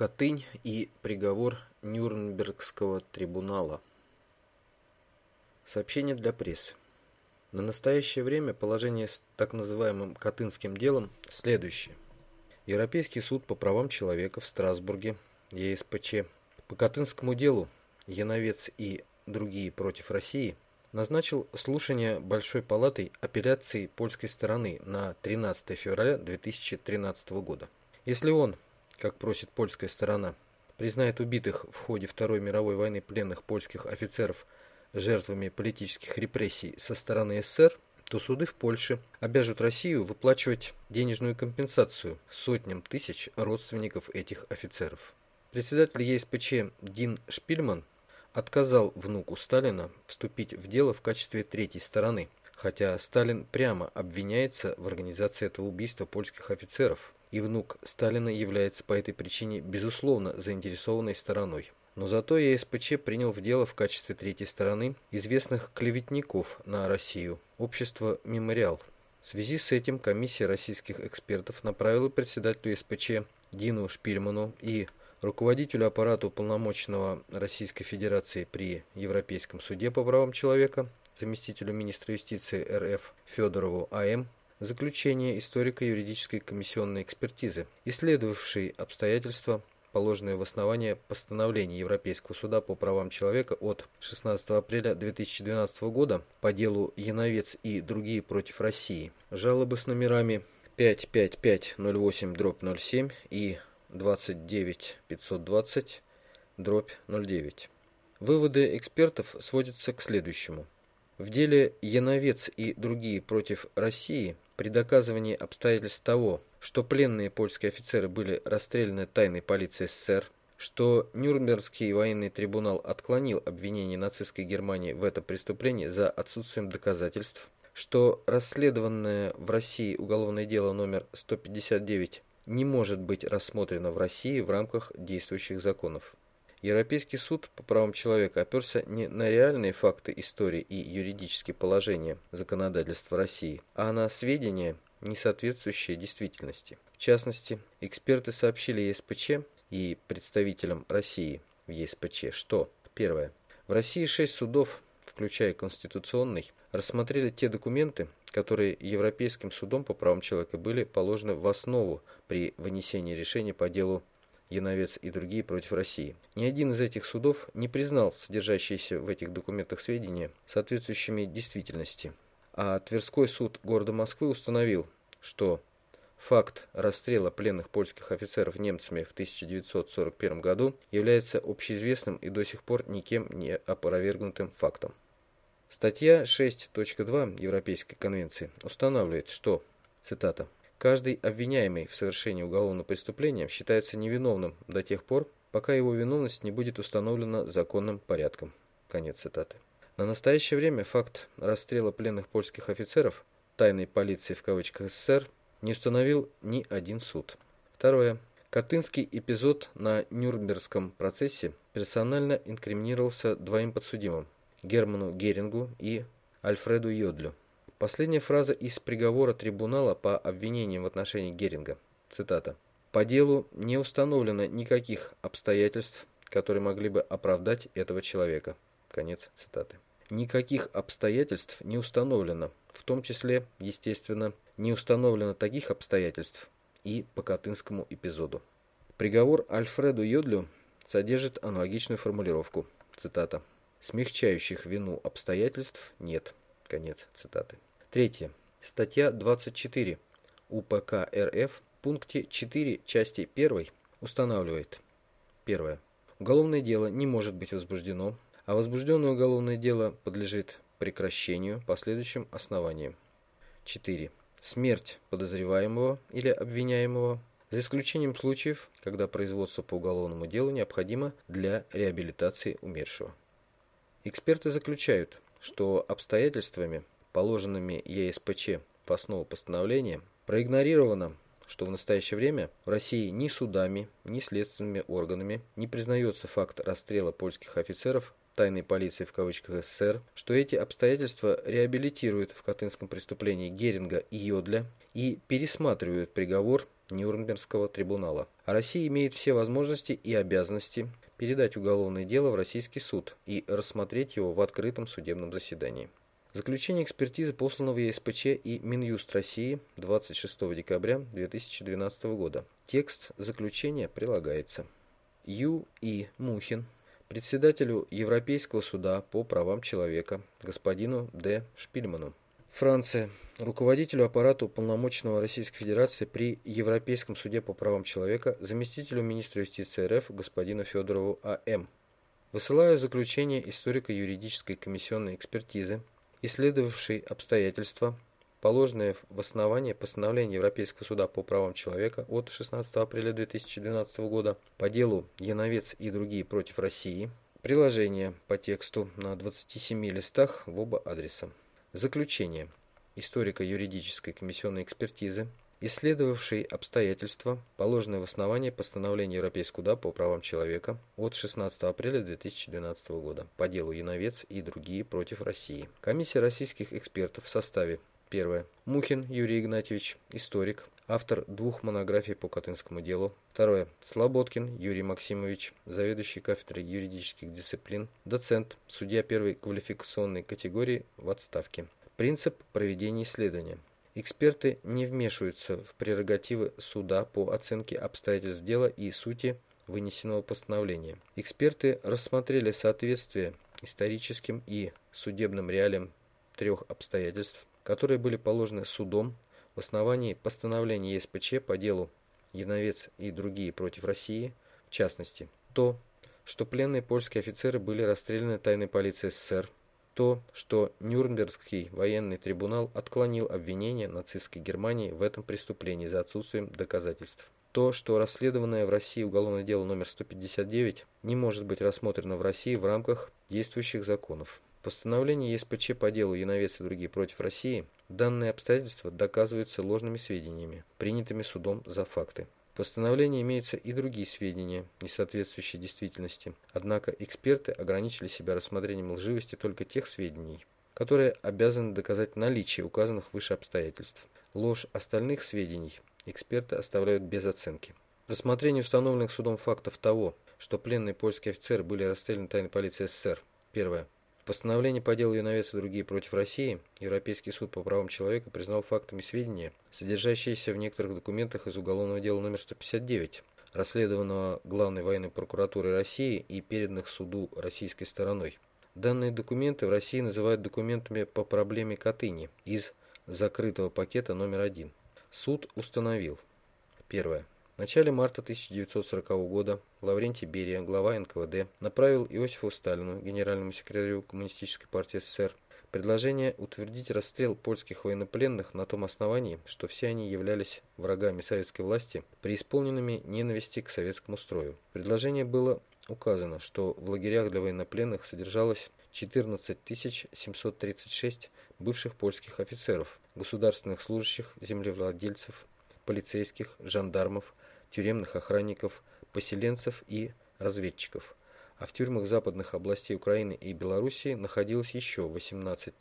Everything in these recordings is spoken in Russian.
Катынь и приговор Нюрнбергского трибунала. Сообщение для прессы. На настоящее время положение с так называемым Катынским делом следующее. Европейский суд по правам человека в Страсбурге, ЕСПЧ, по Катынскому делу Яновец и другие против России назначил слушание Большой палатой апелляции польской стороны на 13 февраля 2013 года. Если он как просит польская сторона, признает убитых в ходе Второй мировой войны пленных польских офицеров жертвами политических репрессий со стороны СССР, то суды в Польше обяжут Россию выплачивать денежную компенсацию сотням тысяч родственников этих офицеров. Председатель ЕСПЧ Дин Шпильман отказал внуку Сталина вступить в дело в качестве третьей стороны, хотя Сталин прямо обвиняется в организации этого убийства польских офицеров, и внук Сталина является по этой причине безусловно заинтересованной стороной. Но зато ЕСПЧ принял в дело в качестве третьей стороны известных клеветников на Россию, общество «Мемориал». В связи с этим комиссия российских экспертов направила председателю ЕСПЧ Дину Шпильману и руководителю аппарата уполномоченного Российской Федерации при Европейском суде по правам человека, заместителю министра юстиции РФ Федорову А.М заключение историко-юридической комиссионной экспертизы, исследовавшей обстоятельства, положенные в основание постановления Европейского суда по правам человека от 16 апреля 2012 года по делу Яновец и другие против России. Жалобы с номерами 55508-07 и 29520-09. Выводы экспертов сводятся к следующему. В деле Яновец и другие против России – при доказывании обстоятельств того, что пленные польские офицеры были расстреляны тайной полицией СССР, что Нюрнбергский военный трибунал отклонил обвинение нацистской Германии в это преступление за отсутствием доказательств, что расследованное в России уголовное дело номер 159 не может быть рассмотрено в России в рамках действующих законов. Европейский суд по правам человека оперся не на реальные факты истории и юридические положения законодательства России, а на сведения, не соответствующие действительности. В частности, эксперты сообщили ЕСПЧ и представителям России в ЕСПЧ, что первое. В России шесть судов, включая Конституционный, рассмотрели те документы, которые Европейским судом по правам человека были положены в основу при вынесении решения по делу Яновец и другие против России. Ни один из этих судов не признал содержащиеся в этих документах сведения соответствующими действительности. А Тверской суд города Москвы установил, что факт расстрела пленных польских офицеров немцами в 1941 году является общеизвестным и до сих пор никем не опровергнутым фактом. Статья 6.2 Европейской конвенции устанавливает, что, цитата, Каждый обвиняемый в совершении уголовного преступления считается невиновным до тех пор, пока его виновность не будет установлена законным порядком. Конец цитаты. На настоящее время факт расстрела пленных польских офицеров тайной полиции в кавычках СССР не установил ни один суд. Второе. Катынский эпизод на Нюрнбергском процессе персонально инкриминировался двоим подсудимым – Герману Герингу и Альфреду Йодлю. Последняя фраза из приговора трибунала по обвинениям в отношении Геринга. Цитата. «По делу не установлено никаких обстоятельств, которые могли бы оправдать этого человека». Конец цитаты. Никаких обстоятельств не установлено, в том числе, естественно, не установлено таких обстоятельств и по Катынскому эпизоду. Приговор Альфреду Йодлю содержит аналогичную формулировку. Цитата. «Смягчающих вину обстоятельств нет». Конец цитаты. Третье. Статья 24 УПК РФ пункте 4 части 1 устанавливает. Первое. Уголовное дело не может быть возбуждено, а возбужденное уголовное дело подлежит прекращению по следующим основаниям. 4. Смерть подозреваемого или обвиняемого, за исключением случаев, когда производство по уголовному делу необходимо для реабилитации умершего. Эксперты заключают, что обстоятельствами, положенными ЕСПЧ в основу постановления, проигнорировано, что в настоящее время в России ни судами, ни следственными органами не признается факт расстрела польских офицеров тайной полиции в кавычках СССР, что эти обстоятельства реабилитируют в Катынском преступлении Геринга и Йодля и пересматривают приговор Нюрнбергского трибунала. А Россия имеет все возможности и обязанности передать уголовное дело в российский суд и рассмотреть его в открытом судебном заседании. Заключение экспертизы послано в ЕСПЧ и Минюст России 26 декабря 2012 года. Текст заключения прилагается. Ю. И. Мухин, председателю Европейского суда по правам человека, господину Д. Шпильману. Франция. Руководителю аппарата уполномоченного Российской Федерации при Европейском суде по правам человека, заместителю министра юстиции РФ господину Федорову А.М. Высылаю заключение историко-юридической комиссионной экспертизы исследовавший обстоятельства, положенные в основание постановления Европейского суда по правам человека от 16 апреля 2012 года по делу Яновец и другие против России, приложение по тексту на 27 листах в оба адреса. Заключение историко-юридической комиссионной экспертизы исследовавший обстоятельства, положенные в основании постановления Европейского суда по правам человека от 16 апреля 2012 года по делу Яновец и другие против России. Комиссия российских экспертов в составе Первое. Мухин Юрий Игнатьевич, историк, автор двух монографий по Катынскому делу. Второе. Слободкин Юрий Максимович, заведующий кафедрой юридических дисциплин, доцент, судья первой квалификационной категории в отставке. Принцип проведения исследования. Эксперты не вмешиваются в прерогативы суда по оценке обстоятельств дела и сути вынесенного постановления. Эксперты рассмотрели соответствие историческим и судебным реалиям трех обстоятельств, которые были положены судом в основании постановления ЕСПЧ по делу Яновец и другие против России, в частности, то, что пленные польские офицеры были расстреляны тайной полицией СССР то, что Нюрнбергский военный трибунал отклонил обвинение нацистской Германии в этом преступлении за отсутствием доказательств. То, что расследованное в России уголовное дело номер 159 не может быть рассмотрено в России в рамках действующих законов. Постановление ЕСПЧ по делу Яновец и другие против России данные обстоятельства доказываются ложными сведениями, принятыми судом за факты постановлении имеются и другие сведения, не соответствующие действительности. Однако эксперты ограничили себя рассмотрением лживости только тех сведений, которые обязаны доказать наличие указанных выше обстоятельств. Ложь остальных сведений эксперты оставляют без оценки. Рассмотрение установленных судом фактов того, что пленные польские офицеры были расстреляны тайной полицией СССР. Первое. Постановление по делу Яновец и другие против России Европейский суд по правам человека признал фактами сведения, содержащиеся в некоторых документах из уголовного дела номер 159, расследованного Главной военной прокуратурой России и переданных суду российской стороной. Данные документы в России называют документами по проблеме Катыни из закрытого пакета номер один. Суд установил. Первое. Начале марта 1940 года Лаврентий Берия, глава НКВД, направил Иосифу Сталину, генеральному секретарю Коммунистической партии СССР, предложение утвердить расстрел польских военнопленных на том основании, что все они являлись врагами советской власти, преисполненными ненависти к советскому строю. Предложение было указано, что в лагерях для военнопленных содержалось 14 736 бывших польских офицеров, государственных служащих, землевладельцев, полицейских, жандармов, тюремных охранников, поселенцев и разведчиков. А в тюрьмах западных областей Украины и Белоруссии находилось еще 18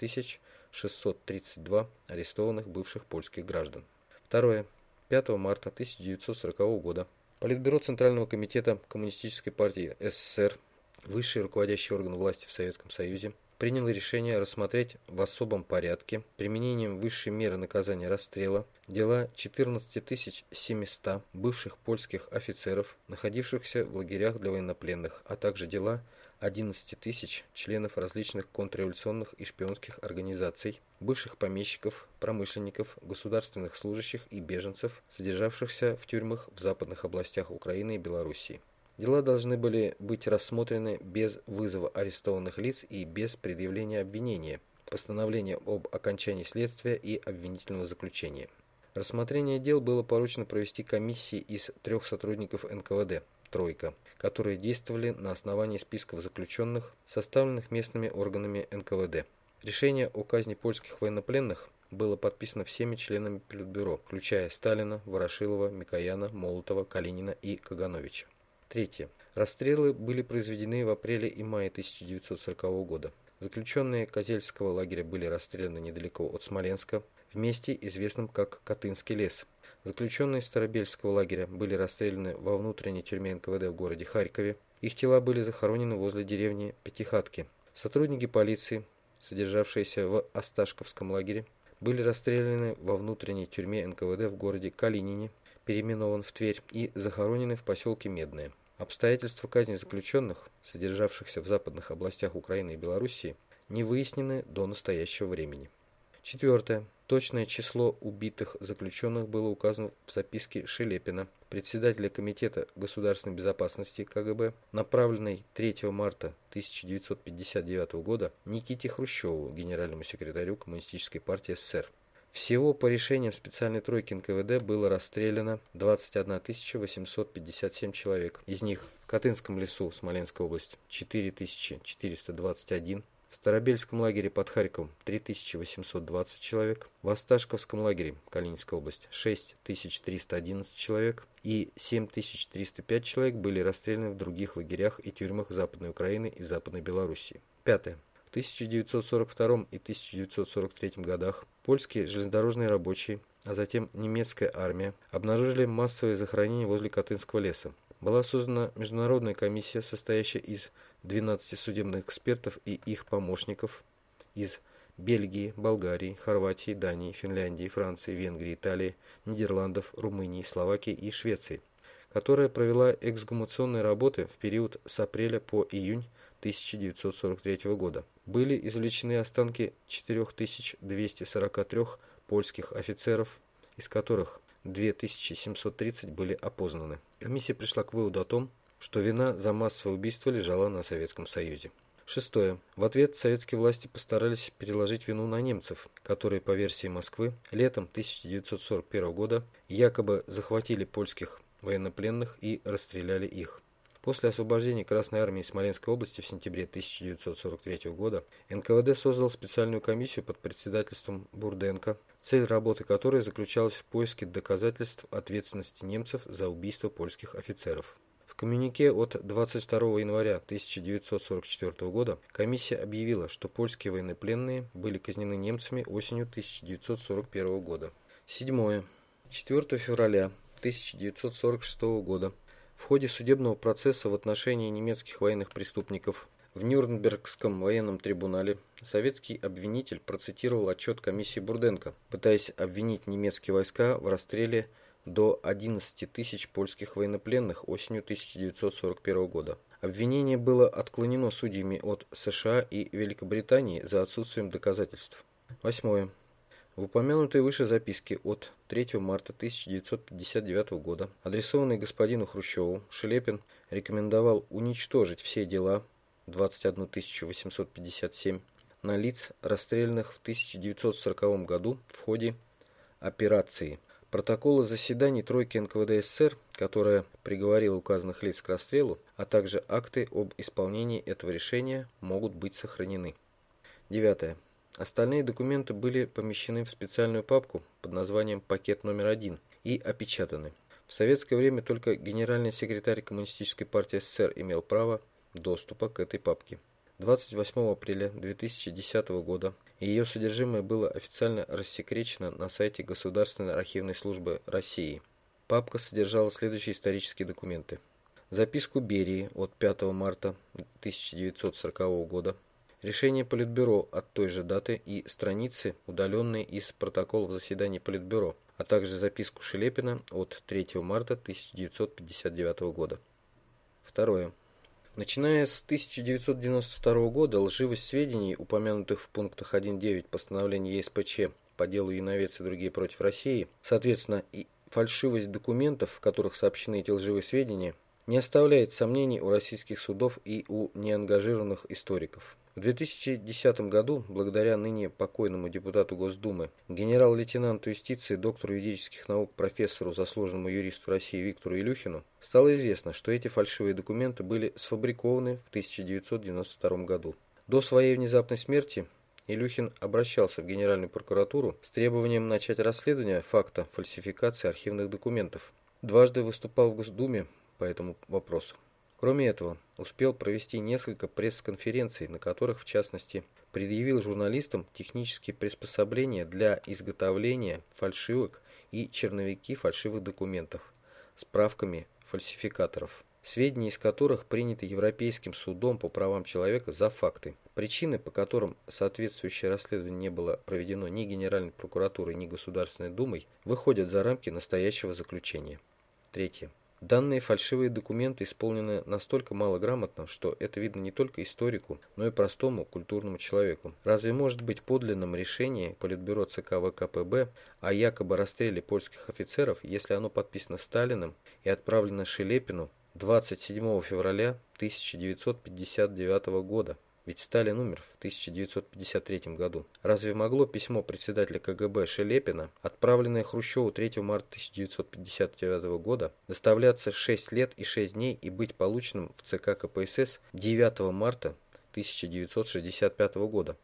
632 арестованных бывших польских граждан. Второе. 5 марта 1940 года Политбюро Центрального комитета Коммунистической партии СССР, высший руководящий орган власти в Советском Союзе, принял решение рассмотреть в особом порядке применением высшей меры наказания расстрела дела 14 700 бывших польских офицеров, находившихся в лагерях для военнопленных, а также дела 11 тысяч членов различных контрреволюционных и шпионских организаций, бывших помещиков, промышленников, государственных служащих и беженцев, содержавшихся в тюрьмах в западных областях Украины и Белоруссии. Дела должны были быть рассмотрены без вызова арестованных лиц и без предъявления обвинения, постановления об окончании следствия и обвинительного заключения. Рассмотрение дел было поручено провести комиссии из трех сотрудников НКВД «Тройка», которые действовали на основании списков заключенных, составленных местными органами НКВД. Решение о казни польских военнопленных было подписано всеми членами Политбюро, включая Сталина, Ворошилова, Микояна, Молотова, Калинина и Кагановича. Третье. Расстрелы были произведены в апреле и мае 1940 года. Заключенные Козельского лагеря были расстреляны недалеко от Смоленска, в месте, известном как Катынский лес. Заключенные Старобельского лагеря были расстреляны во внутренней тюрьме НКВД в городе Харькове. Их тела были захоронены возле деревни Пятихатки. Сотрудники полиции, содержавшиеся в Осташковском лагере, были расстреляны во внутренней тюрьме НКВД в городе Калинине, переименован в Тверь, и захоронены в поселке Медное. Обстоятельства казни заключенных, содержавшихся в западных областях Украины и Белоруссии, не выяснены до настоящего времени. Четвертое. Точное число убитых заключенных было указано в записке Шелепина, председателя Комитета государственной безопасности КГБ, направленной 3 марта 1959 года Никите Хрущеву, генеральному секретарю Коммунистической партии СССР. Всего по решениям специальной тройки НКВД было расстреляно 21 857 человек. Из них в Катынском лесу, Смоленская область, 4421, в Старобельском лагере под Харьковом 3820 человек, в Осташковском лагере Калининская область 6311 человек и 7305 человек были расстреляны в других лагерях и тюрьмах Западной Украины и Западной Белоруссии. Пятое. В 1942 и 1943 годах польские железнодорожные рабочие, а затем немецкая армия обнаружили массовые захоронения возле Катынского леса. Была создана международная комиссия, состоящая из 12 судебных экспертов и их помощников из Бельгии, Болгарии, Хорватии, Дании, Финляндии, Франции, Венгрии, Италии, Нидерландов, Румынии, Словакии и Швеции, которая провела эксгумационные работы в период с апреля по июнь 1943 года. Были извлечены останки 4243 польских офицеров, из которых 2730 были опознаны. Комиссия пришла к выводу о том, что вина за массовое убийство лежала на Советском Союзе. Шестое. В ответ советские власти постарались переложить вину на немцев, которые, по версии Москвы, летом 1941 года якобы захватили польских военнопленных и расстреляли их. После освобождения Красной Армии Смоленской области в сентябре 1943 года НКВД создал специальную комиссию под председательством Бурденко, цель работы которой заключалась в поиске доказательств ответственности немцев за убийство польских офицеров коммюнике от 22 января 1944 года комиссия объявила, что польские военнопленные были казнены немцами осенью 1941 года. Седьмое. 4 февраля 1946 года в ходе судебного процесса в отношении немецких военных преступников в Нюрнбергском военном трибунале советский обвинитель процитировал отчет комиссии Бурденко, пытаясь обвинить немецкие войска в расстреле до 11 тысяч польских военнопленных осенью 1941 года. Обвинение было отклонено судьями от США и Великобритании за отсутствием доказательств. Восьмое. В упомянутой выше записке от 3 марта 1959 года, адресованной господину Хрущеву, Шелепин рекомендовал уничтожить все дела 21 857 на лиц, расстрелянных в 1940 году в ходе операции Протоколы заседаний тройки НКВД СССР, которая приговорила указанных лиц к расстрелу, а также акты об исполнении этого решения могут быть сохранены. Девятое. Остальные документы были помещены в специальную папку под названием «Пакет номер один» и опечатаны. В советское время только генеральный секретарь Коммунистической партии СССР имел право доступа к этой папке. 28 апреля 2010 года ее содержимое было официально рассекречено на сайте Государственной архивной службы России. Папка содержала следующие исторические документы. Записку Берии от 5 марта 1940 года, решение Политбюро от той же даты и страницы, удаленные из протоколов заседаний Политбюро, а также записку Шелепина от 3 марта 1959 года. Второе. Начиная с 1992 года лживость сведений, упомянутых в пунктах 1.9 постановления ЕСПЧ по делу Яновец и другие против России, соответственно, и фальшивость документов, в которых сообщены эти лживые сведения, не оставляет сомнений у российских судов и у неангажированных историков. В 2010 году, благодаря ныне покойному депутату Госдумы, генерал-лейтенанту юстиции, доктору юридических наук, профессору, заслуженному юристу России Виктору Илюхину, стало известно, что эти фальшивые документы были сфабрикованы в 1992 году. До своей внезапной смерти Илюхин обращался в Генеральную прокуратуру с требованием начать расследование факта фальсификации архивных документов. Дважды выступал в Госдуме по этому вопросу. Кроме этого, успел провести несколько пресс-конференций, на которых, в частности, предъявил журналистам технические приспособления для изготовления фальшивок и черновики фальшивых документов, справками фальсификаторов сведения из которых приняты Европейским судом по правам человека за факты. Причины, по которым соответствующее расследование не было проведено ни Генеральной прокуратурой, ни Государственной Думой, выходят за рамки настоящего заключения. Третье. Данные фальшивые документы исполнены настолько малограмотно, что это видно не только историку, но и простому культурному человеку. Разве может быть подлинным решение Политбюро ЦК ВКПБ о якобы расстреле польских офицеров, если оно подписано Сталиным и отправлено Шелепину 27 февраля 1959 года. Ведь Сталин умер в 1953 году. Разве могло письмо председателя КГБ Шелепина, отправленное Хрущеву 3 марта 1959 года, доставляться 6 лет и 6 дней и быть полученным в ЦК КПСС 9 марта 1965 года,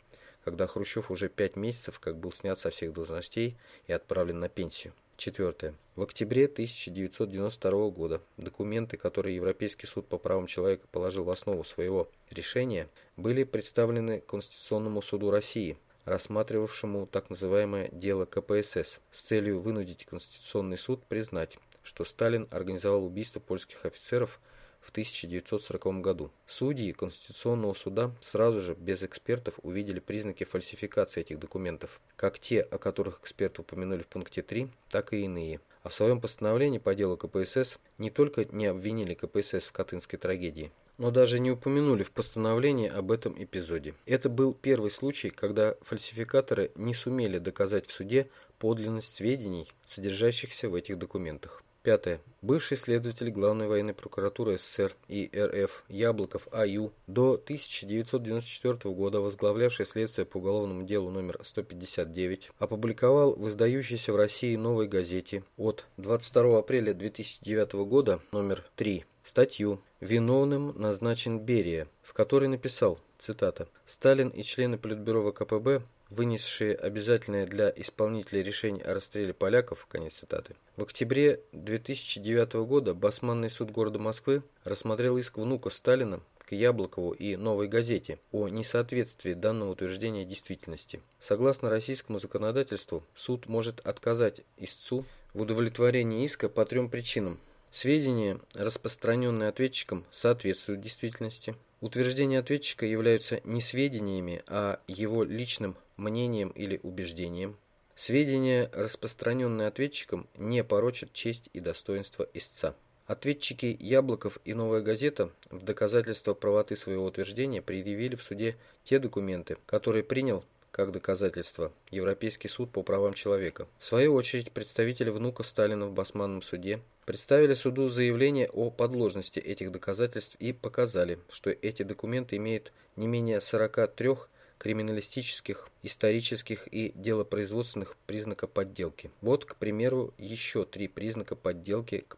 когда Хрущев уже 5 месяцев как был снят со всех должностей и отправлен на пенсию? Четвертое. В октябре 1992 года документы, которые Европейский суд по правам человека положил в основу своего решения, были представлены Конституционному суду России, рассматривавшему так называемое дело КПСС, с целью вынудить Конституционный суд признать, что Сталин организовал убийство польских офицеров в 1940 году. Судьи Конституционного суда сразу же, без экспертов, увидели признаки фальсификации этих документов, как те, о которых эксперты упомянули в пункте 3, так и иные. А в своем постановлении по делу КПСС не только не обвинили КПСС в Катынской трагедии, но даже не упомянули в постановлении об этом эпизоде. Это был первый случай, когда фальсификаторы не сумели доказать в суде подлинность сведений, содержащихся в этих документах. Пятое. Бывший следователь Главной военной прокуратуры СССР и РФ Яблоков А.Ю. до 1994 года возглавлявший следствие по уголовному делу номер 159, опубликовал в издающейся в России «Новой газете» от 22 апреля 2009 года номер 3 статью «Виновным назначен Берия», в которой написал, цитата, «Сталин и члены Политбюро ВКПБ вынесшие обязательное для исполнителей решение о расстреле поляков, конец цитаты. В октябре 2009 года Басманный суд города Москвы рассмотрел иск внука Сталина к Яблокову и «Новой газете» о несоответствии данного утверждения действительности. Согласно российскому законодательству, суд может отказать истцу в удовлетворении иска по трем причинам. Сведения, распространенные ответчиком, соответствуют действительности. Утверждения ответчика являются не сведениями, а его личным мнением или убеждением. Сведения, распространенные ответчиком, не порочат честь и достоинство истца. Ответчики Яблоков и Новая газета в доказательство правоты своего утверждения предъявили в суде те документы, которые принял как доказательство Европейский суд по правам человека. В свою очередь, представители внука Сталина в Басманном суде представили суду заявление о подложности этих доказательств и показали, что эти документы имеют не менее 43 криминалистических, исторических и делопроизводственных признаков подделки. Вот, к примеру, еще три признака подделки к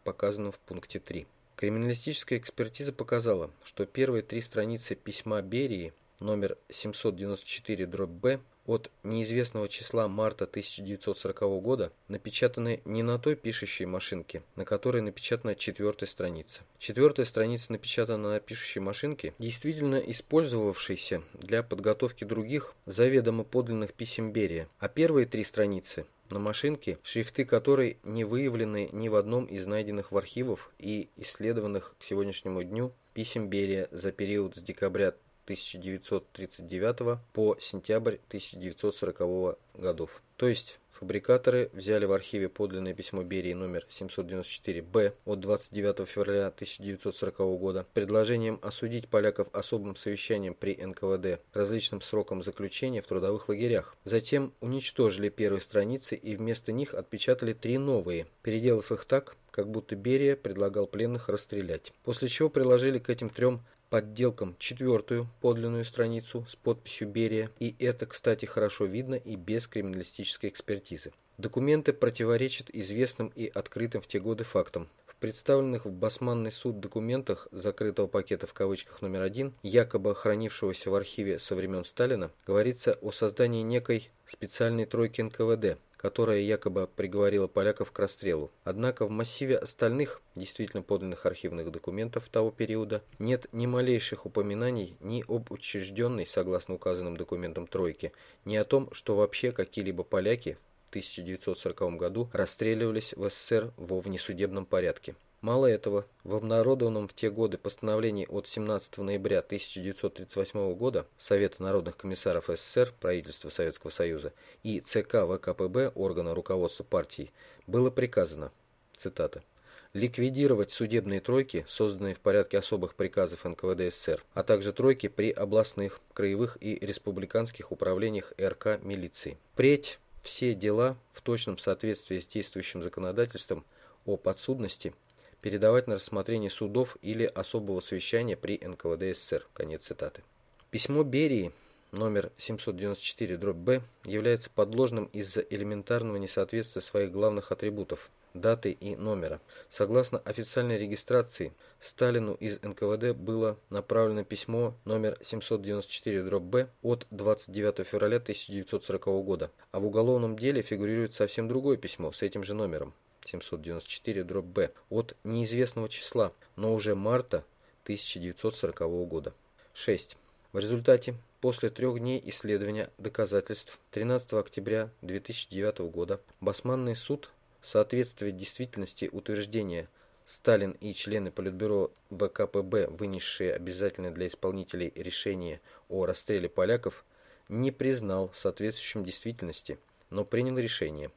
в пункте 3. Криминалистическая экспертиза показала, что первые три страницы письма Берии номер 794-Б от неизвестного числа марта 1940 года напечатаны не на той пишущей машинке, на которой напечатана четвертая страница. Четвертая страница напечатана на пишущей машинке, действительно использовавшейся для подготовки других заведомо подлинных писем Берия, а первые три страницы на машинке, шрифты которой не выявлены ни в одном из найденных в архивах и исследованных к сегодняшнему дню писем Берия за период с декабря 1939 по сентябрь 1940 годов. То есть фабрикаторы взяли в архиве подлинное письмо Берии номер 794-Б от 29 февраля 1940 года с предложением осудить поляков особым совещанием при НКВД различным срокам заключения в трудовых лагерях. Затем уничтожили первые страницы и вместо них отпечатали три новые, переделав их так, как будто Берия предлагал пленных расстрелять. После чего приложили к этим трем подделкам четвертую подлинную страницу с подписью Берия, и это, кстати, хорошо видно и без криминалистической экспертизы. Документы противоречат известным и открытым в те годы фактам. В представленных в Басманный суд документах закрытого пакета в кавычках номер один, якобы хранившегося в архиве со времен Сталина, говорится о создании некой специальной тройки НКВД, которая якобы приговорила поляков к расстрелу. Однако в массиве остальных действительно подлинных архивных документов того периода нет ни малейших упоминаний ни об учрежденной, согласно указанным документам тройки, ни о том, что вообще какие-либо поляки 1940 году расстреливались в СССР во внесудебном порядке. Мало этого, в обнародованном в те годы постановлении от 17 ноября 1938 года Совета народных комиссаров СССР, правительства Советского Союза и ЦК ВКПБ, органа руководства партии, было приказано, цитата, ликвидировать судебные тройки, созданные в порядке особых приказов НКВД СССР, а также тройки при областных, краевых и республиканских управлениях РК милиции. Впредь все дела в точном соответствии с действующим законодательством о подсудности – передавать на рассмотрение судов или особого совещания при НКВД СССР. Конец цитаты. Письмо Берии номер 794-Б является подложным из-за элементарного несоответствия своих главных атрибутов – даты и номера. Согласно официальной регистрации, Сталину из НКВД было направлено письмо номер 794-Б от 29 февраля 1940 года, а в уголовном деле фигурирует совсем другое письмо с этим же номером. 794-Б от неизвестного числа, но уже марта 1940 года. 6. В результате, после трех дней исследования доказательств 13 октября 2009 года, Басманный суд соответствие действительности утверждения Сталин и члены Политбюро ВКПБ, вынесшие обязательное для исполнителей решение о расстреле поляков, не признал соответствующим действительности, но принял решение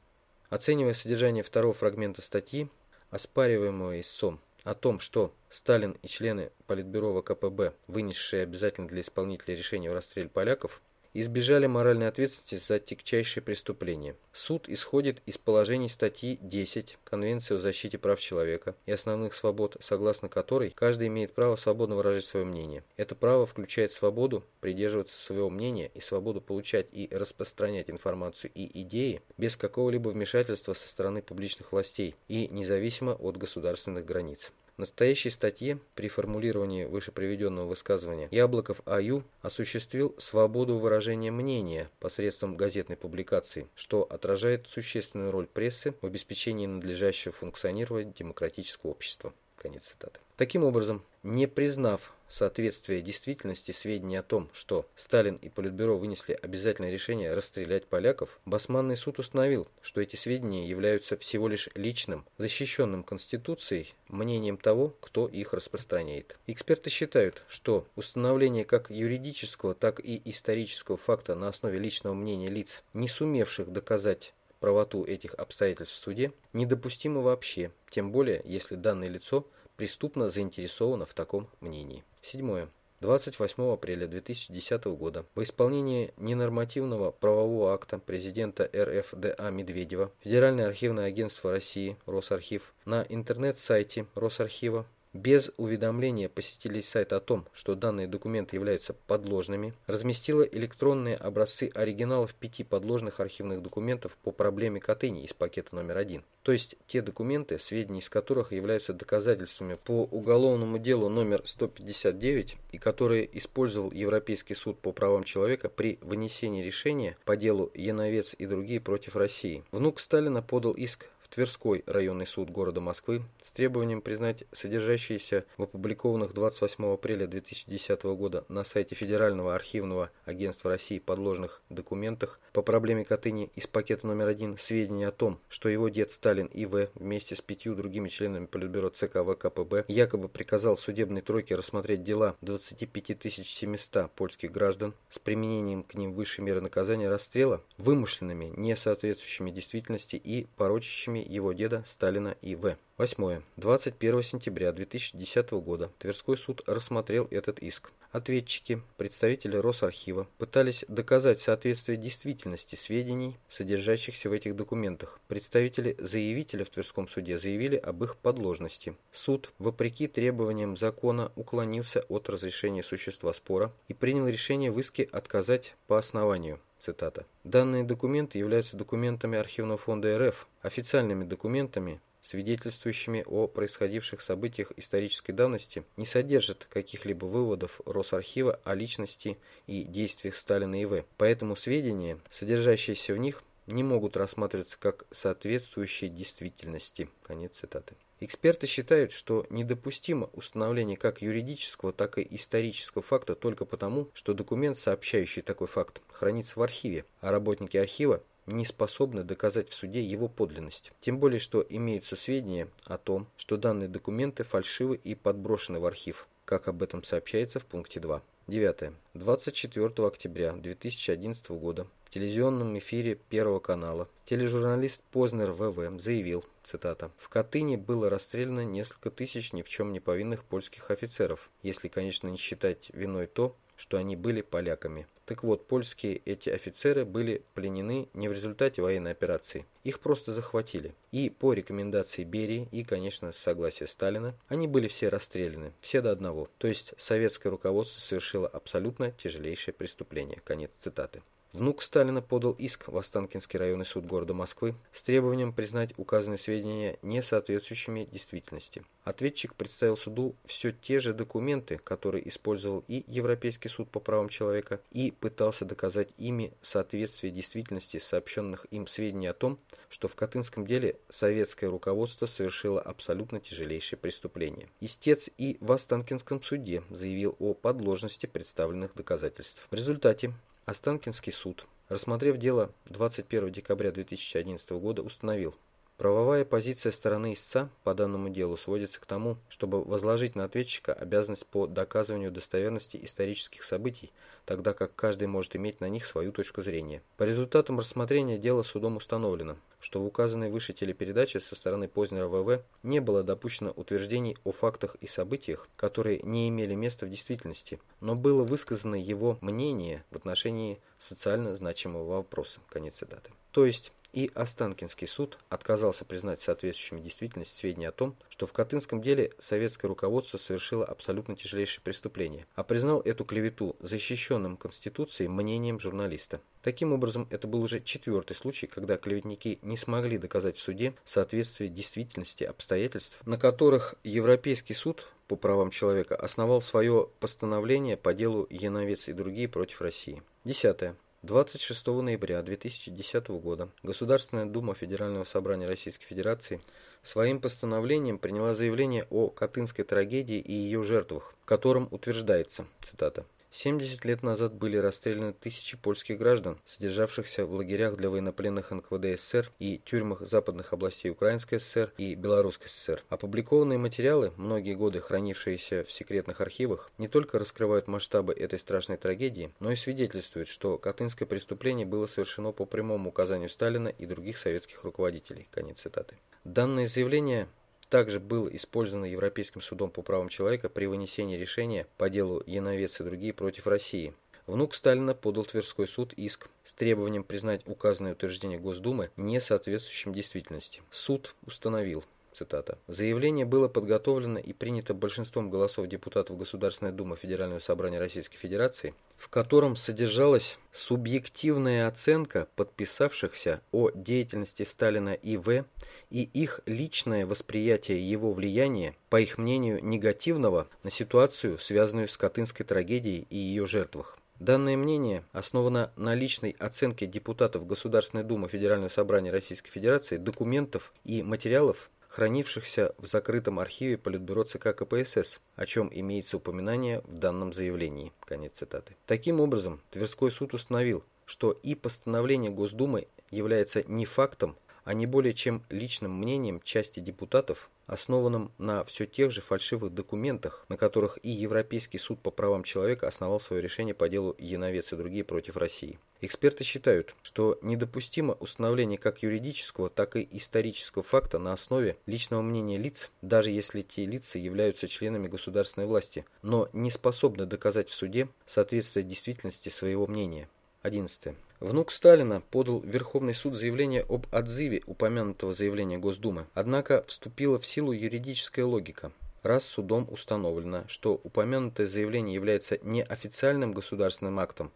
Оценивая содержание второго фрагмента статьи, оспариваемого ИСОМ, о том, что Сталин и члены Политбюро ВКПБ, вынесшие обязательно для исполнителя решение о расстреле поляков, избежали моральной ответственности за тягчайшие преступления. Суд исходит из положений статьи 10 Конвенции о защите прав человека и основных свобод, согласно которой каждый имеет право свободно выражать свое мнение. Это право включает свободу придерживаться своего мнения и свободу получать и распространять информацию и идеи без какого-либо вмешательства со стороны публичных властей и независимо от государственных границ. Настоящей статье при формулировании выше приведенного высказывания Яблоков А.Ю. осуществил свободу выражения мнения посредством газетной публикации, что отражает существенную роль прессы в обеспечении надлежащего функционирования демократического общества. Конец цитаты. Таким образом, не признав соответствие действительности сведений о том, что Сталин и Политбюро вынесли обязательное решение расстрелять поляков, Басманный суд установил, что эти сведения являются всего лишь личным, защищенным Конституцией, мнением того, кто их распространяет. Эксперты считают, что установление как юридического, так и исторического факта на основе личного мнения лиц, не сумевших доказать правоту этих обстоятельств в суде, недопустимо вообще, тем более, если данное лицо – преступно заинтересована в таком мнении. Седьмое. 28 апреля 2010 года в исполнении ненормативного правового акта президента РФДА Медведева Федеральное архивное агентство России Росархив на интернет-сайте Росархива без уведомления посетителей сайта о том, что данные документы являются подложными, разместила электронные образцы оригиналов пяти подложных архивных документов по проблеме Катыни из пакета номер один. То есть те документы, сведения из которых являются доказательствами по уголовному делу номер 159 и которые использовал Европейский суд по правам человека при вынесении решения по делу Яновец и другие против России. Внук Сталина подал иск Тверской районный суд города Москвы с требованием признать содержащиеся в опубликованных 28 апреля 2010 года на сайте Федерального архивного агентства России подложных документах по проблеме Катыни из пакета номер один сведения о том, что его дед Сталин И.В. вместе с пятью другими членами Политбюро ЦК ВКПБ якобы приказал судебной тройке рассмотреть дела 25 700 польских граждан с применением к ним высшей меры наказания расстрела, вымышленными, не соответствующими действительности и порочащими его деда Сталина И.В. Восьмое. 21 сентября 2010 года Тверской суд рассмотрел этот иск. Ответчики, представители Росархива, пытались доказать соответствие действительности сведений, содержащихся в этих документах. Представители заявителя в Тверском суде заявили об их подложности. Суд, вопреки требованиям закона, уклонился от разрешения существа спора и принял решение в иске отказать по основанию. Цитата. Данные документы являются документами Архивного фонда РФ, официальными документами, свидетельствующими о происходивших событиях исторической давности, не содержат каких-либо выводов Росархива о личности и действиях Сталина и В. Поэтому сведения, содержащиеся в них, не могут рассматриваться как соответствующие действительности. Конец цитаты. Эксперты считают, что недопустимо установление как юридического, так и исторического факта только потому, что документ, сообщающий такой факт, хранится в архиве, а работники архива не способны доказать в суде его подлинность. Тем более, что имеются сведения о том, что данные документы фальшивы и подброшены в архив, как об этом сообщается в пункте 2. 9. 24 октября 2011 года телевизионном эфире Первого канала тележурналист Познер ВВ заявил, цитата, «В Катыни было расстреляно несколько тысяч ни в чем не повинных польских офицеров, если, конечно, не считать виной то, что они были поляками. Так вот, польские эти офицеры были пленены не в результате военной операции. Их просто захватили. И по рекомендации Берии и, конечно, с согласия Сталина, они были все расстреляны, все до одного. То есть советское руководство совершило абсолютно тяжелейшее преступление. Конец цитаты. Внук Сталина подал иск в Останкинский районный суд города Москвы с требованием признать указанные сведения не соответствующими действительности. Ответчик представил суду все те же документы, которые использовал и Европейский суд по правам человека, и пытался доказать ими соответствие действительности сообщенных им сведений о том, что в Катынском деле советское руководство совершило абсолютно тяжелейшее преступление. Истец и в Останкинском суде заявил о подложности представленных доказательств. В результате Останкинский суд, рассмотрев дело 21 декабря 2011 года, установил, Правовая позиция стороны истца по данному делу сводится к тому, чтобы возложить на ответчика обязанность по доказыванию достоверности исторических событий, тогда как каждый может иметь на них свою точку зрения. По результатам рассмотрения дела судом установлено, что в указанной выше телепередаче со стороны Познера ВВ не было допущено утверждений о фактах и событиях, которые не имели места в действительности, но было высказано его мнение в отношении социально значимого вопроса. Конец цитаты. То есть и Останкинский суд отказался признать соответствующими действительности сведения о том, что в Катынском деле советское руководство совершило абсолютно тяжелейшее преступление, а признал эту клевету защищенным Конституцией мнением журналиста. Таким образом, это был уже четвертый случай, когда клеветники не смогли доказать в суде соответствие действительности обстоятельств, на которых Европейский суд по правам человека основал свое постановление по делу Яновец и другие против России. Десятое. 26 ноября 2010 года Государственная Дума Федерального собрания Российской Федерации своим постановлением приняла заявление о Катынской трагедии и ее жертвах, в котором утверждается, цитата, 70 лет назад были расстреляны тысячи польских граждан, содержавшихся в лагерях для военнопленных НКВД СССР и тюрьмах западных областей Украинской ССР и Белорусской ССР. Опубликованные материалы, многие годы хранившиеся в секретных архивах, не только раскрывают масштабы этой страшной трагедии, но и свидетельствуют, что Катынское преступление было совершено по прямому указанию Сталина и других советских руководителей. Конец цитаты. Данное заявление также был использован Европейским судом по правам человека при вынесении решения по делу Яновец и другие против России. Внук Сталина подал Тверской суд иск с требованием признать указанное утверждение Госдумы не соответствующим действительности. Суд установил, Цитата. Заявление было подготовлено и принято большинством голосов депутатов Государственной Думы Федерального собрания Российской Федерации, в котором содержалась субъективная оценка подписавшихся о деятельности Сталина и В и их личное восприятие его влияния, по их мнению, негативного на ситуацию, связанную с Катынской трагедией и ее жертвах. Данное мнение основано на личной оценке депутатов Государственной Думы Федерального собрания Российской Федерации документов и материалов, хранившихся в закрытом архиве Политбюро ЦК КПСС, о чем имеется упоминание в данном заявлении. Конец цитаты. Таким образом, Тверской суд установил, что и постановление Госдумы является не фактом, а не более чем личным мнением части депутатов, основанным на все тех же фальшивых документах, на которых и Европейский суд по правам человека основал свое решение по делу Яновец и другие против России. Эксперты считают, что недопустимо установление как юридического, так и исторического факта на основе личного мнения лиц, даже если те лица являются членами государственной власти, но не способны доказать в суде соответствие действительности своего мнения. 11. Внук Сталина подал в Верховный суд заявление об отзыве упомянутого заявления Госдумы. Однако вступила в силу юридическая логика. Раз судом установлено, что упомянутое заявление является не официальным государственным актом,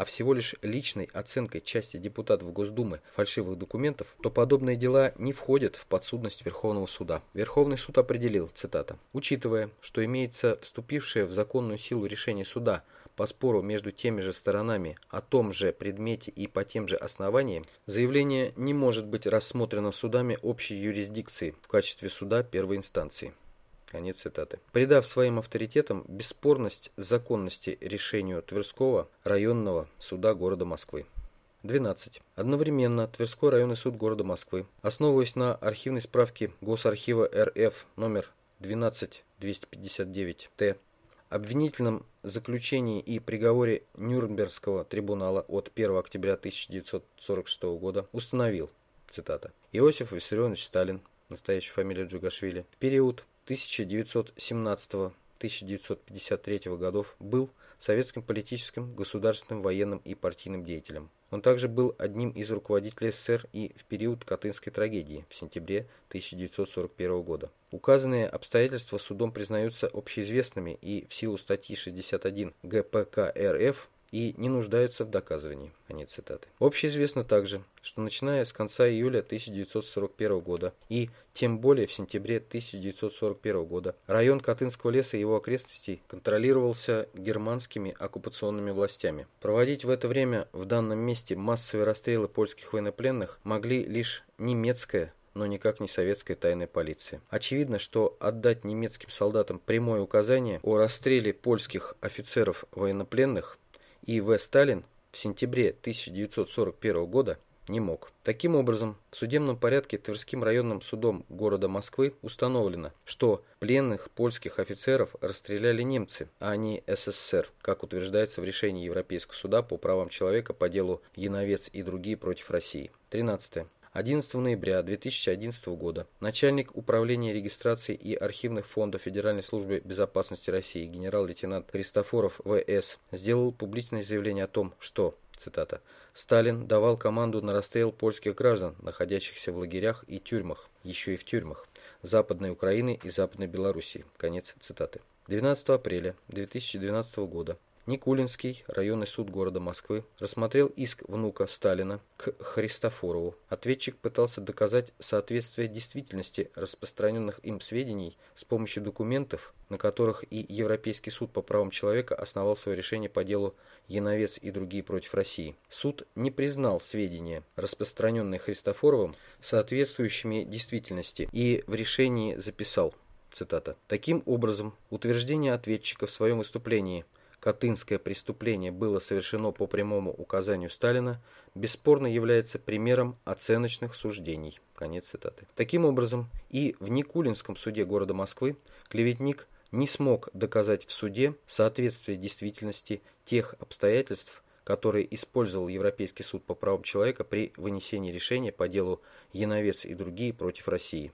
а всего лишь личной оценкой части депутатов Госдумы фальшивых документов, то подобные дела не входят в подсудность Верховного суда. Верховный суд определил, цитата, «Учитывая, что имеется вступившее в законную силу решение суда по спору между теми же сторонами о том же предмете и по тем же основаниям, заявление не может быть рассмотрено судами общей юрисдикции в качестве суда первой инстанции. Конец цитаты. Придав своим авторитетам бесспорность законности решению Тверского районного суда города Москвы. 12. Одновременно Тверской районный суд города Москвы, основываясь на архивной справке Госархива РФ номер 12259-Т, обвинительном заключении и приговоре Нюрнбергского трибунала от 1 октября 1946 года установил, цитата, Иосиф Виссарионович Сталин, настоящая фамилия Джугашвили, в период 1917-1953 годов был советским политическим, государственным, военным и партийным деятелем. Он также был одним из руководителей СССР и в период Катынской трагедии в сентябре 1941 года. Указанные обстоятельства судом признаются общеизвестными и в силу статьи 61 ГПК РФ и не нуждаются в доказывании. Конец цитаты. Общеизвестно также, что начиная с конца июля 1941 года и тем более в сентябре 1941 года район Катынского леса и его окрестностей контролировался германскими оккупационными властями. Проводить в это время в данном месте массовые расстрелы польских военнопленных могли лишь немецкая но никак не советская тайная полиция. Очевидно, что отдать немецким солдатам прямое указание о расстреле польских офицеров военнопленных и В. Сталин в сентябре 1941 года не мог. Таким образом, в судебном порядке Тверским районным судом города Москвы установлено, что пленных польских офицеров расстреляли немцы, а не СССР, как утверждается в решении Европейского суда по правам человека по делу Яновец и другие против России. 13. 11 ноября 2011 года начальник управления регистрации и архивных фондов Федеральной службы безопасности России генерал-лейтенант Христофоров В.С. сделал публичное заявление о том, что, цитата, «Сталин давал команду на расстрел польских граждан, находящихся в лагерях и тюрьмах, еще и в тюрьмах, Западной Украины и Западной Белоруссии». Конец цитаты. 12 апреля 2012 года Никулинский районный суд города Москвы рассмотрел иск внука Сталина к Христофорову. Ответчик пытался доказать соответствие действительности распространенных им сведений с помощью документов, на которых и Европейский суд по правам человека основал свое решение по делу Яновец и другие против России. Суд не признал сведения, распространенные Христофоровым, соответствующими действительности, и в решении записал, цитата, «Таким образом, утверждение ответчика в своем выступлении – Катынское преступление было совершено по прямому указанию Сталина, бесспорно является примером оценочных суждений. Конец цитаты. Таким образом, и в Никулинском суде города Москвы клеветник не смог доказать в суде соответствие действительности тех обстоятельств, которые использовал Европейский суд по правам человека при вынесении решения по делу Яновец и другие против России.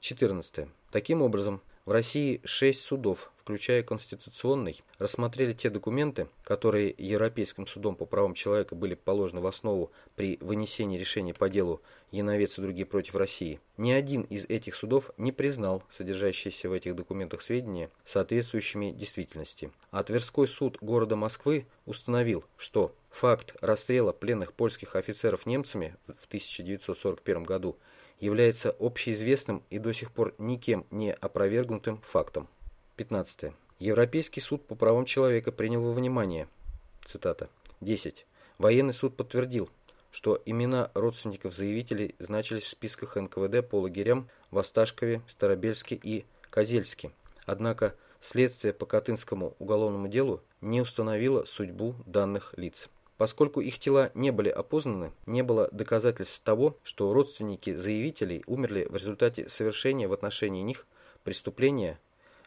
14. Таким образом, в России шесть судов, включая Конституционный, рассмотрели те документы, которые Европейским судом по правам человека были положены в основу при вынесении решения по делу Яновец и другие против России. Ни один из этих судов не признал содержащиеся в этих документах сведения соответствующими действительности. А Тверской суд города Москвы установил, что факт расстрела пленных польских офицеров немцами в 1941 году – является общеизвестным и до сих пор никем не опровергнутым фактом. 15. Европейский суд по правам человека принял во внимание, цитата, 10. Военный суд подтвердил, что имена родственников заявителей значились в списках НКВД по лагерям в Осташкове, Старобельске и Козельске. Однако следствие по Катынскому уголовному делу не установило судьбу данных лиц. Поскольку их тела не были опознаны, не было доказательств того, что родственники заявителей умерли в результате совершения в отношении них преступления,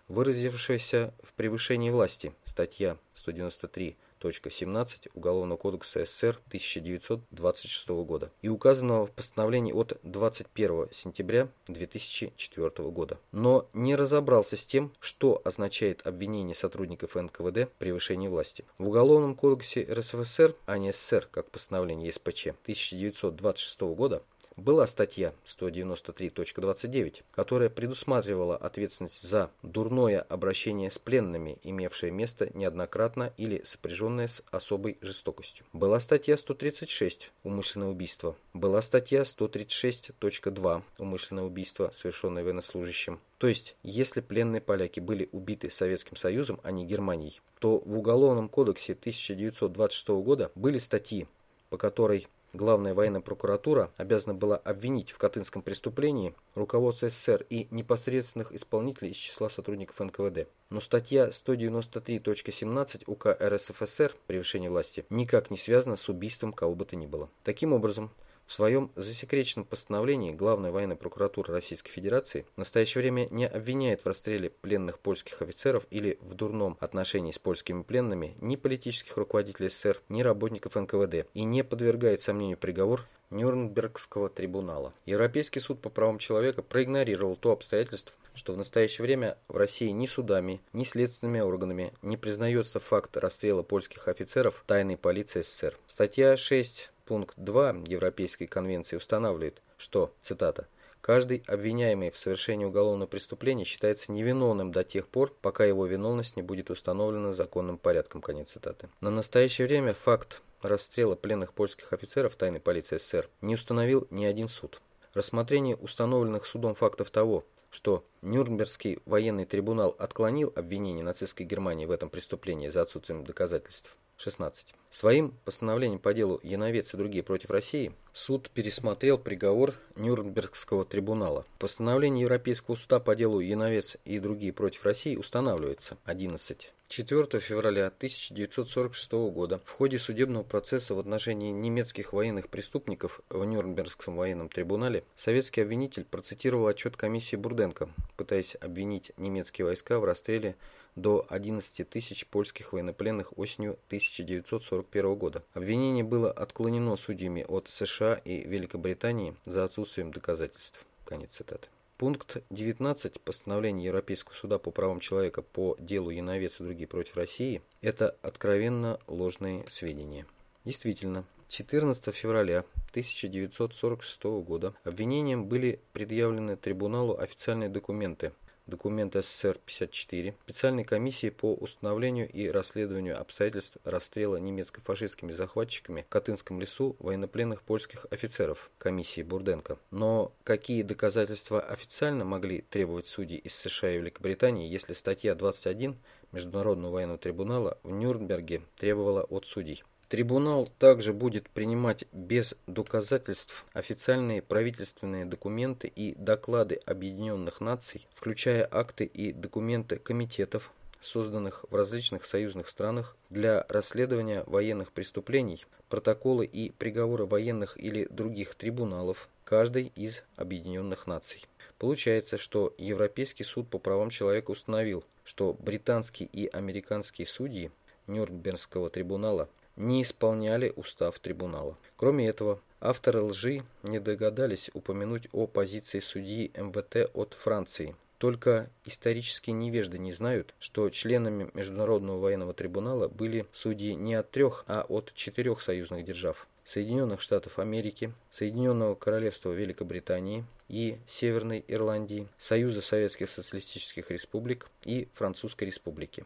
выразившегося в превышении власти, статья 193 17 Уголовного кодекса СССР 1926 года и указанного в постановлении от 21 сентября 2004 года. Но не разобрался с тем, что означает обвинение сотрудников НКВД в превышении власти. В Уголовном кодексе РСФСР, а не СССР, как постановление СПЧ 1926 года, была статья 193.29, которая предусматривала ответственность за дурное обращение с пленными, имевшее место неоднократно или сопряженное с особой жестокостью. Была статья 136 «Умышленное убийство». Была статья 136.2 «Умышленное убийство, совершенное военнослужащим». То есть, если пленные поляки были убиты Советским Союзом, а не Германией, то в Уголовном кодексе 1926 года были статьи, по которой Главная военная прокуратура обязана была обвинить в Катынском преступлении руководство СССР и непосредственных исполнителей из числа сотрудников НКВД. Но статья 193.17 УК РСФСР «Превышение власти» никак не связана с убийством кого бы то ни было. Таким образом, в своем засекреченном постановлении Главная военная прокуратура Российской Федерации в настоящее время не обвиняет в расстреле пленных польских офицеров или в дурном отношении с польскими пленными ни политических руководителей СССР, ни работников НКВД и не подвергает сомнению приговор Нюрнбергского трибунала. Европейский суд по правам человека проигнорировал то обстоятельство, что в настоящее время в России ни судами, ни следственными органами не признается факт расстрела польских офицеров тайной полиции СССР. Статья 6 Пункт 2 Европейской конвенции устанавливает, что, цитата, Каждый обвиняемый в совершении уголовного преступления считается невиновным до тех пор, пока его виновность не будет установлена законным порядком. Конец цитаты. На настоящее время факт расстрела пленных польских офицеров тайной полиции СССР не установил ни один суд. Рассмотрение установленных судом фактов того, что Нюрнбергский военный трибунал отклонил обвинение нацистской Германии в этом преступлении за отсутствием доказательств, 16. Своим постановлением по делу Яновец и другие против России суд пересмотрел приговор Нюрнбергского трибунала. Постановление Европейского суда по делу Яновец и другие против России устанавливается 11. 4 февраля 1946 года в ходе судебного процесса в отношении немецких военных преступников в Нюрнбергском военном трибунале советский обвинитель процитировал отчет комиссии Бурденко, пытаясь обвинить немецкие войска в расстреле до 11 тысяч польских военнопленных осенью 1941 года. Обвинение было отклонено судьями от США и Великобритании за отсутствием доказательств. Конец цитаты. Пункт 19 постановления Европейского суда по правам человека по делу Яновец и другие против России – это откровенно ложные сведения. Действительно, 14 февраля 1946 года обвинением были предъявлены трибуналу официальные документы, документ СССР-54 специальной комиссии по установлению и расследованию обстоятельств расстрела немецко-фашистскими захватчиками в Катынском лесу военнопленных польских офицеров комиссии Бурденко. Но какие доказательства официально могли требовать судьи из США и Великобритании, если статья 21 Международного военного трибунала в Нюрнберге требовала от судей? Трибунал также будет принимать без доказательств официальные правительственные документы и доклады Объединенных Наций, включая акты и документы комитетов, созданных в различных союзных странах для расследования военных преступлений, протоколы и приговоры военных или других трибуналов каждой из Объединенных Наций. Получается, что Европейский суд по правам человека установил, что британские и американские судьи Нюрнбергского трибунала не исполняли устав трибунала. Кроме этого, авторы лжи не догадались упомянуть о позиции судьи МВТ от Франции. Только исторические невежды не знают, что членами Международного военного трибунала были судьи не от трех, а от четырех союзных держав. Соединенных Штатов Америки, Соединенного Королевства Великобритании и Северной Ирландии, Союза Советских Социалистических Республик и Французской Республики.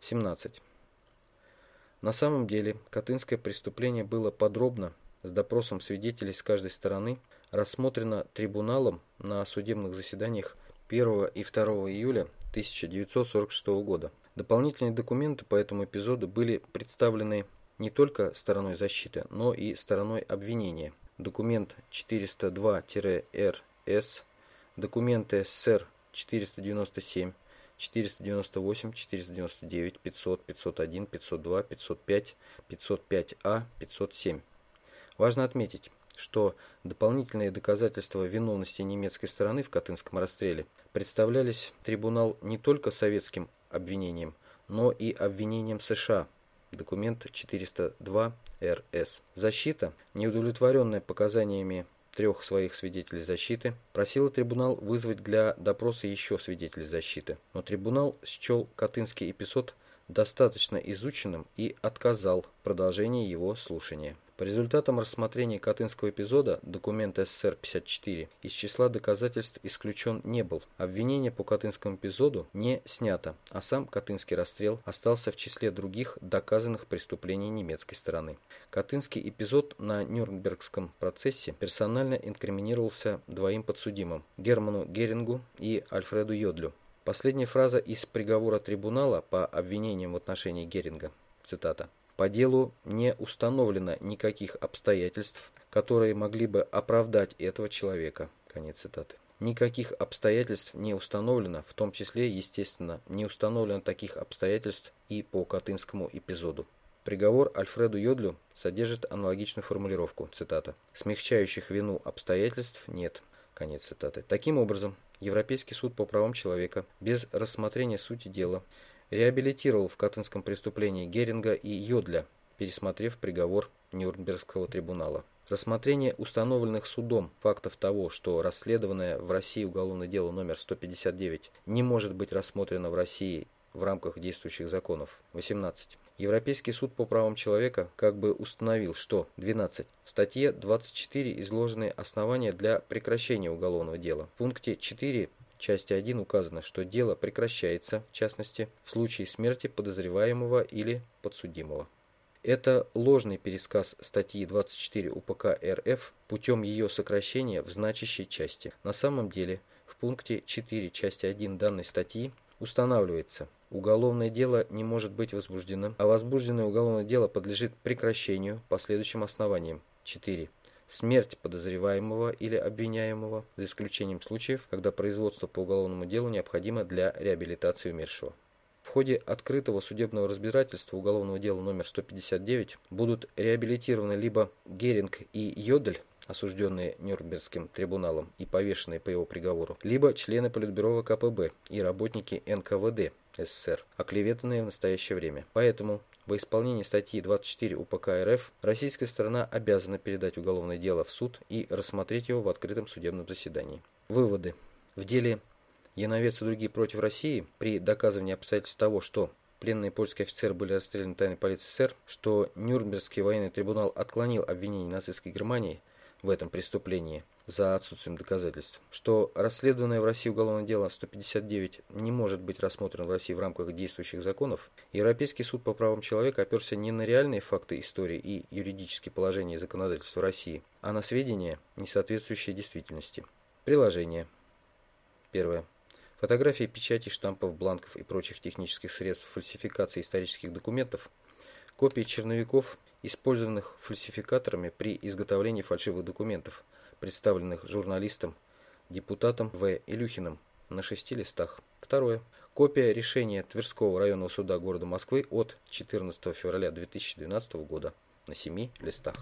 17. На самом деле, Катынское преступление было подробно, с допросом свидетелей с каждой стороны, рассмотрено трибуналом на судебных заседаниях 1 и 2 июля 1946 года. Дополнительные документы по этому эпизоду были представлены не только стороной защиты, но и стороной обвинения. Документ 402-РС, документы СССР 497, 498, 499, 500, 501, 502, 505, 505А, 507. Важно отметить, что дополнительные доказательства виновности немецкой стороны в Катынском расстреле представлялись трибунал не только советским обвинением, но и обвинением США. Документ 402 РС. Защита, неудовлетворенная показаниями трех своих свидетелей защиты, просила трибунал вызвать для допроса еще свидетелей защиты. Но трибунал счел Катынский эпизод достаточно изученным и отказал в продолжении его слушания. По результатам рассмотрения Катынского эпизода документ СССР-54 из числа доказательств исключен не был. Обвинение по Катынскому эпизоду не снято, а сам Катынский расстрел остался в числе других доказанных преступлений немецкой стороны. Катынский эпизод на Нюрнбергском процессе персонально инкриминировался двоим подсудимым – Герману Герингу и Альфреду Йодлю. Последняя фраза из приговора трибунала по обвинениям в отношении Геринга. Цитата. По делу не установлено никаких обстоятельств, которые могли бы оправдать этого человека. Конец цитаты. Никаких обстоятельств не установлено, в том числе, естественно, не установлено таких обстоятельств и по Катынскому эпизоду. Приговор Альфреду Йодлю содержит аналогичную формулировку, цитата, «смягчающих вину обстоятельств нет». Конец цитаты. Таким образом, Европейский суд по правам человека без рассмотрения сути дела реабилитировал в Катынском преступлении Геринга и Йодля, пересмотрев приговор Нюрнбергского трибунала. Рассмотрение установленных судом фактов того, что расследованное в России уголовное дело номер 159 не может быть рассмотрено в России в рамках действующих законов. 18. Европейский суд по правам человека как бы установил, что 12. В статье 24 изложены основания для прекращения уголовного дела. В пункте 4 части 1 указано, что дело прекращается, в частности, в случае смерти подозреваемого или подсудимого. Это ложный пересказ статьи 24 УПК РФ путем ее сокращения в значащей части. На самом деле, в пункте 4 части 1 данной статьи устанавливается, уголовное дело не может быть возбуждено, а возбужденное уголовное дело подлежит прекращению по следующим основаниям. 4. Смерть подозреваемого или обвиняемого, за исключением случаев, когда производство по уголовному делу необходимо для реабилитации умершего. В ходе открытого судебного разбирательства уголовного дела номер 159 будут реабилитированы либо Геринг и Йодель, осужденные Нюрнбергским трибуналом и повешенные по его приговору, либо члены Политбюро КПБ и работники НКВД СССР, оклеветанные в настоящее время. Поэтому во исполнении статьи 24 УПК РФ российская сторона обязана передать уголовное дело в суд и рассмотреть его в открытом судебном заседании. Выводы. В деле Яновец и другие против России при доказывании обстоятельств того, что пленные польские офицеры были расстреляны тайной полицией СССР, что Нюрнбергский военный трибунал отклонил обвинение нацистской Германии в этом преступлении за отсутствием доказательств, что расследованное в России уголовное дело 159 не может быть рассмотрено в России в рамках действующих законов, Европейский суд по правам человека оперся не на реальные факты истории и юридические положения законодательства России, а на сведения, не соответствующие действительности. Приложение. Первое. Фотографии печати, штампов, бланков и прочих технических средств фальсификации исторических документов, копии черновиков, использованных фальсификаторами при изготовлении фальшивых документов, представленных журналистом, депутатом В. Илюхиным на шести листах. Второе. Копия решения Тверского районного суда города Москвы от 14 февраля 2012 года на семи листах.